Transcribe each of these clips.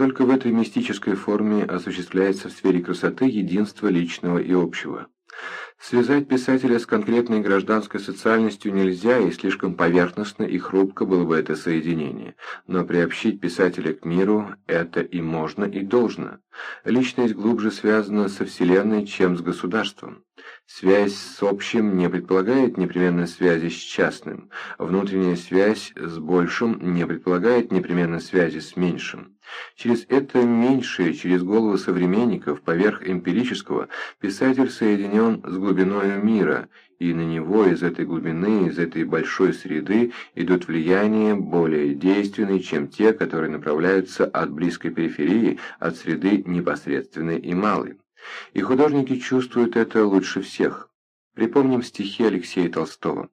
Только в этой мистической форме осуществляется в сфере красоты единство личного и общего. Связать писателя с конкретной гражданской социальностью нельзя, и слишком поверхностно и хрупко было бы это соединение. Но приобщить писателя к миру – это и можно, и должно. Личность глубже связана со Вселенной, чем с государством. Связь с общим не предполагает непременно связи с частным. Внутренняя связь с большим не предполагает непременно связи с меньшим. Через это меньшее, через голову современников, поверх эмпирического, писатель соединен с глубиною мира, и на него из этой глубины, из этой большой среды идут влияния более действенные, чем те, которые направляются от близкой периферии, от среды непосредственной и малой. И художники чувствуют это лучше всех. Припомним стихи Алексея Толстого.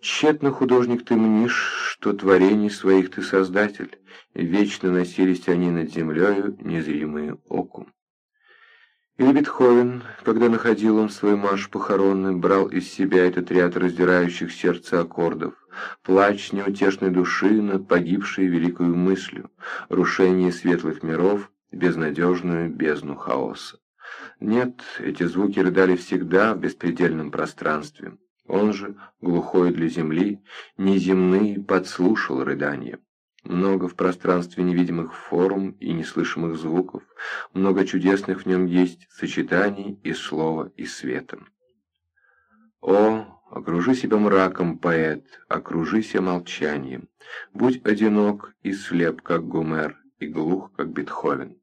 Тщетно, художник, ты мнишь, что творений своих ты создатель, вечно носились они над землею, незримые оку. Или Бетховен, когда находил он свой марш похоронный, брал из себя этот ряд раздирающих сердце аккордов, плач неутешной души над погибшей великою мыслью, рушение светлых миров, безнадежную бездну хаоса. Нет, эти звуки рыдали всегда в беспредельном пространстве. Он же, глухой для земли, неземный, подслушал рыдания. Много в пространстве невидимых форм и неслышимых звуков, много чудесных в нем есть сочетаний и слова, и света. О, окружи себя мраком, поэт, окружися молчанием. Будь одинок и слеп, как Гомер, и глух, как Бетховен.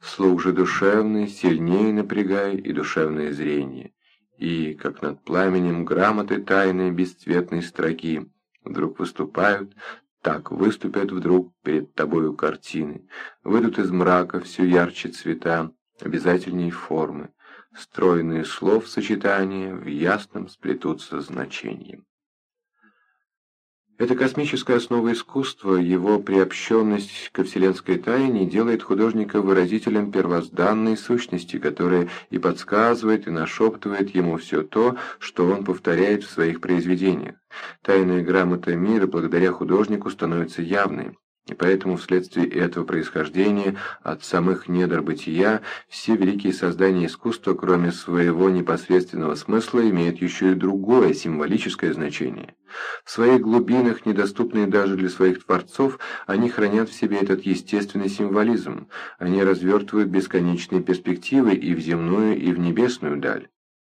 Слух же душевный сильнее напрягай и душевное зрение и, как над пламенем грамоты тайной бесцветной строки, вдруг выступают, так выступят вдруг перед тобою картины, выйдут из мрака все ярче цвета, обязательней формы, стройные слов сочетания в ясном сплетутся значением. Эта космическая основа искусства, его приобщенность ко вселенской тайне делает художника выразителем первозданной сущности, которая и подсказывает, и нашептывает ему все то, что он повторяет в своих произведениях. Тайная грамота мира благодаря художнику становится явной. И поэтому вследствие этого происхождения от самых недр бытия все великие создания искусства, кроме своего непосредственного смысла, имеют еще и другое, символическое значение. В своих глубинах, недоступные даже для своих творцов, они хранят в себе этот естественный символизм. Они развертывают бесконечные перспективы и в земную, и в небесную даль.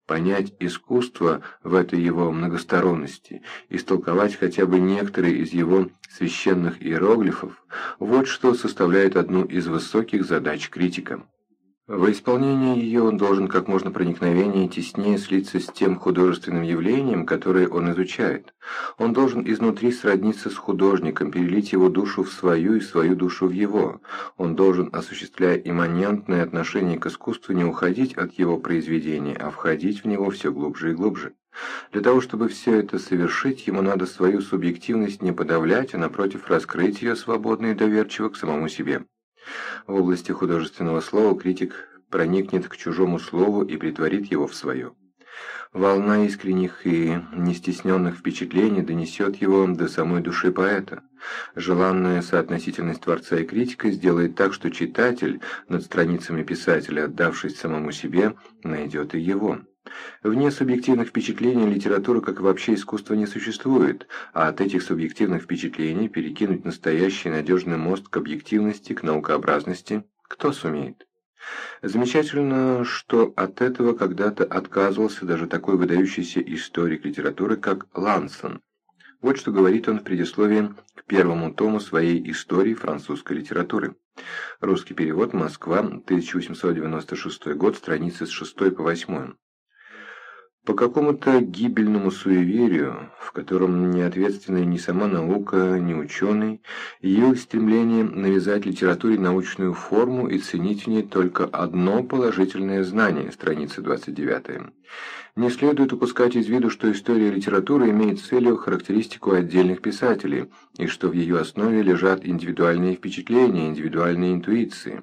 Понять искусство в этой его многосторонности, истолковать хотя бы некоторые из его священных иероглифов, вот что составляет одну из высоких задач критика. В исполнении ее он должен как можно проникновеннее и теснее слиться с тем художественным явлением, которое он изучает. Он должен изнутри сродниться с художником, перелить его душу в свою и свою душу в его. Он должен, осуществляя имманентное отношение к искусству, не уходить от его произведения, а входить в него все глубже и глубже. Для того, чтобы все это совершить, ему надо свою субъективность не подавлять, а напротив раскрыть ее свободно и доверчиво к самому себе. В области художественного слова критик проникнет к чужому слову и притворит его в свое. Волна искренних и нестесненных впечатлений донесет его до самой души поэта. Желанная соотносительность творца и критика сделает так, что читатель, над страницами писателя, отдавшись самому себе, найдет и его. Вне субъективных впечатлений литература как вообще искусство не существует, а от этих субъективных впечатлений перекинуть настоящий надежный мост к объективности, к наукообразности кто сумеет? Замечательно, что от этого когда-то отказывался даже такой выдающийся историк литературы, как Лансон. Вот что говорит он в предисловии к первому тому своей истории французской литературы. Русский перевод, Москва, 1896 год, страницы с 6 по 8. По какому-то гибельному суеверию, в котором не ответственна ни сама наука, ни ученый, явилось стремление навязать литературе научную форму и ценить в ней только одно положительное знание, страница 29. Не следует упускать из виду, что история литературы имеет целью характеристику отдельных писателей, и что в ее основе лежат индивидуальные впечатления, индивидуальные интуиции.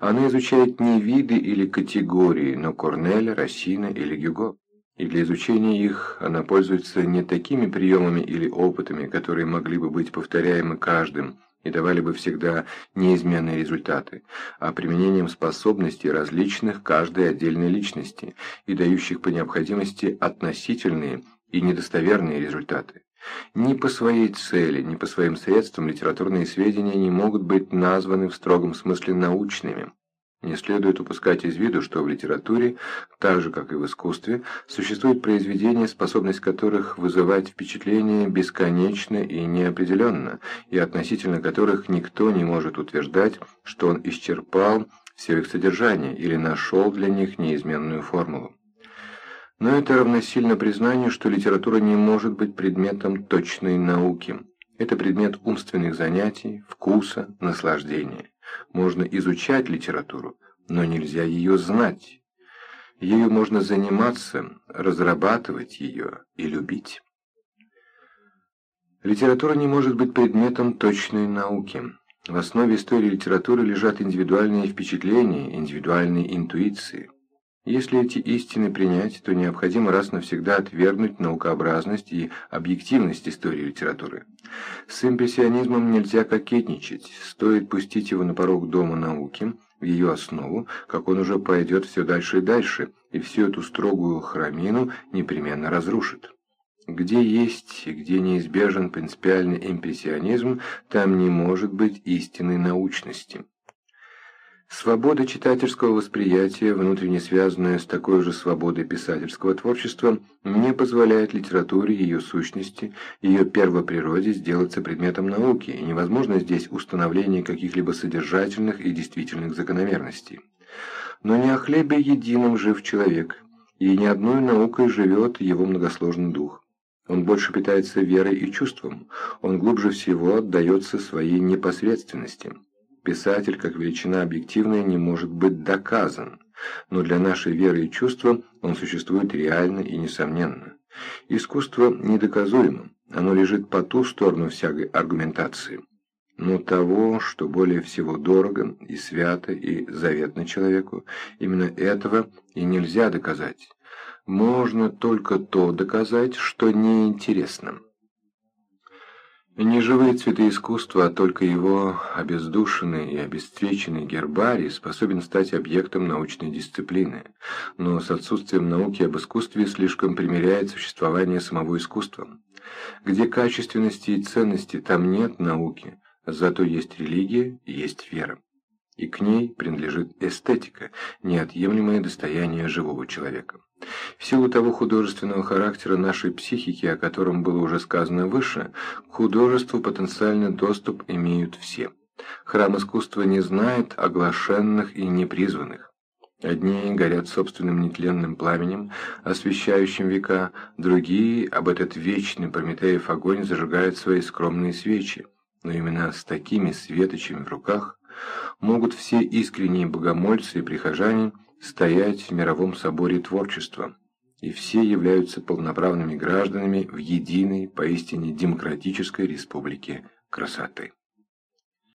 Она изучает не виды или категории, но Корнеля, Рассина или Гюго и для изучения их она пользуется не такими приемами или опытами, которые могли бы быть повторяемы каждым, и давали бы всегда неизменные результаты, а применением способностей различных каждой отдельной личности и дающих по необходимости относительные и недостоверные результаты. Ни по своей цели, ни по своим средствам литературные сведения не могут быть названы в строгом смысле научными. Не следует упускать из виду, что в литературе, так же как и в искусстве, существуют произведения, способность которых вызывать впечатление бесконечно и неопределенно, и относительно которых никто не может утверждать, что он исчерпал все их содержание или нашел для них неизменную формулу. Но это равносильно признанию, что литература не может быть предметом точной науки. Это предмет умственных занятий, вкуса, наслаждения. Можно изучать литературу, но нельзя ее знать. Ею можно заниматься, разрабатывать ее и любить. Литература не может быть предметом точной науки. В основе истории литературы лежат индивидуальные впечатления, индивидуальные интуиции. Если эти истины принять, то необходимо раз навсегда отвергнуть наукообразность и объективность истории литературы. С импрессионизмом нельзя кокетничать, стоит пустить его на порог Дома науки, в ее основу, как он уже пойдет все дальше и дальше, и всю эту строгую храмину непременно разрушит. Где есть и где неизбежен принципиальный импрессионизм, там не может быть истинной научности. Свобода читательского восприятия, внутренне связанная с такой же свободой писательского творчества, не позволяет литературе, ее сущности, ее первоприроде сделаться предметом науки, и невозможно здесь установление каких-либо содержательных и действительных закономерностей. Но не о хлебе едином жив человек, и ни одной наукой живет его многосложный дух. Он больше питается верой и чувством, он глубже всего отдается своей непосредственности. Писатель, как величина объективная, не может быть доказан, но для нашей веры и чувства он существует реально и несомненно. Искусство недоказуемо, оно лежит по ту сторону всякой аргументации. Но того, что более всего дорого и свято и заветно человеку, именно этого и нельзя доказать. Можно только то доказать, что неинтересно. Не живые цветы искусства, а только его обездушенный и обесцвеченный гербарий способен стать объектом научной дисциплины, но с отсутствием науки об искусстве слишком примиряет существование самого искусства. Где качественности и ценности, там нет науки, зато есть религия есть вера. И к ней принадлежит эстетика, неотъемлемое достояние живого человека. В силу того художественного характера нашей психики, о котором было уже сказано выше, к художеству потенциальный доступ имеют все. Храм искусства не знает оглашенных и непризванных. Одни горят собственным нетленным пламенем, освещающим века, другие об этот вечный Прометеев огонь зажигают свои скромные свечи. Но именно с такими светочами в руках могут все искренние богомольцы и прихожане стоять в мировом соборе творчества, и все являются полноправными гражданами в единой, поистине демократической республике красоты.